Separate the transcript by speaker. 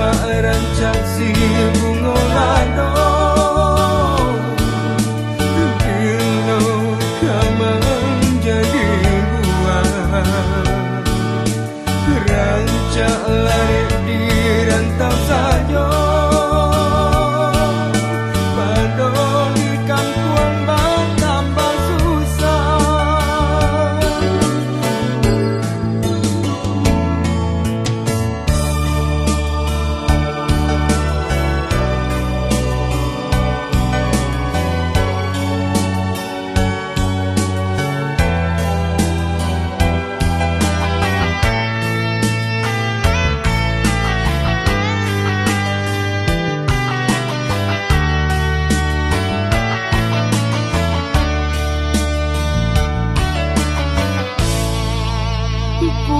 Speaker 1: và đang chẳng gì cùng ngồi lại nói people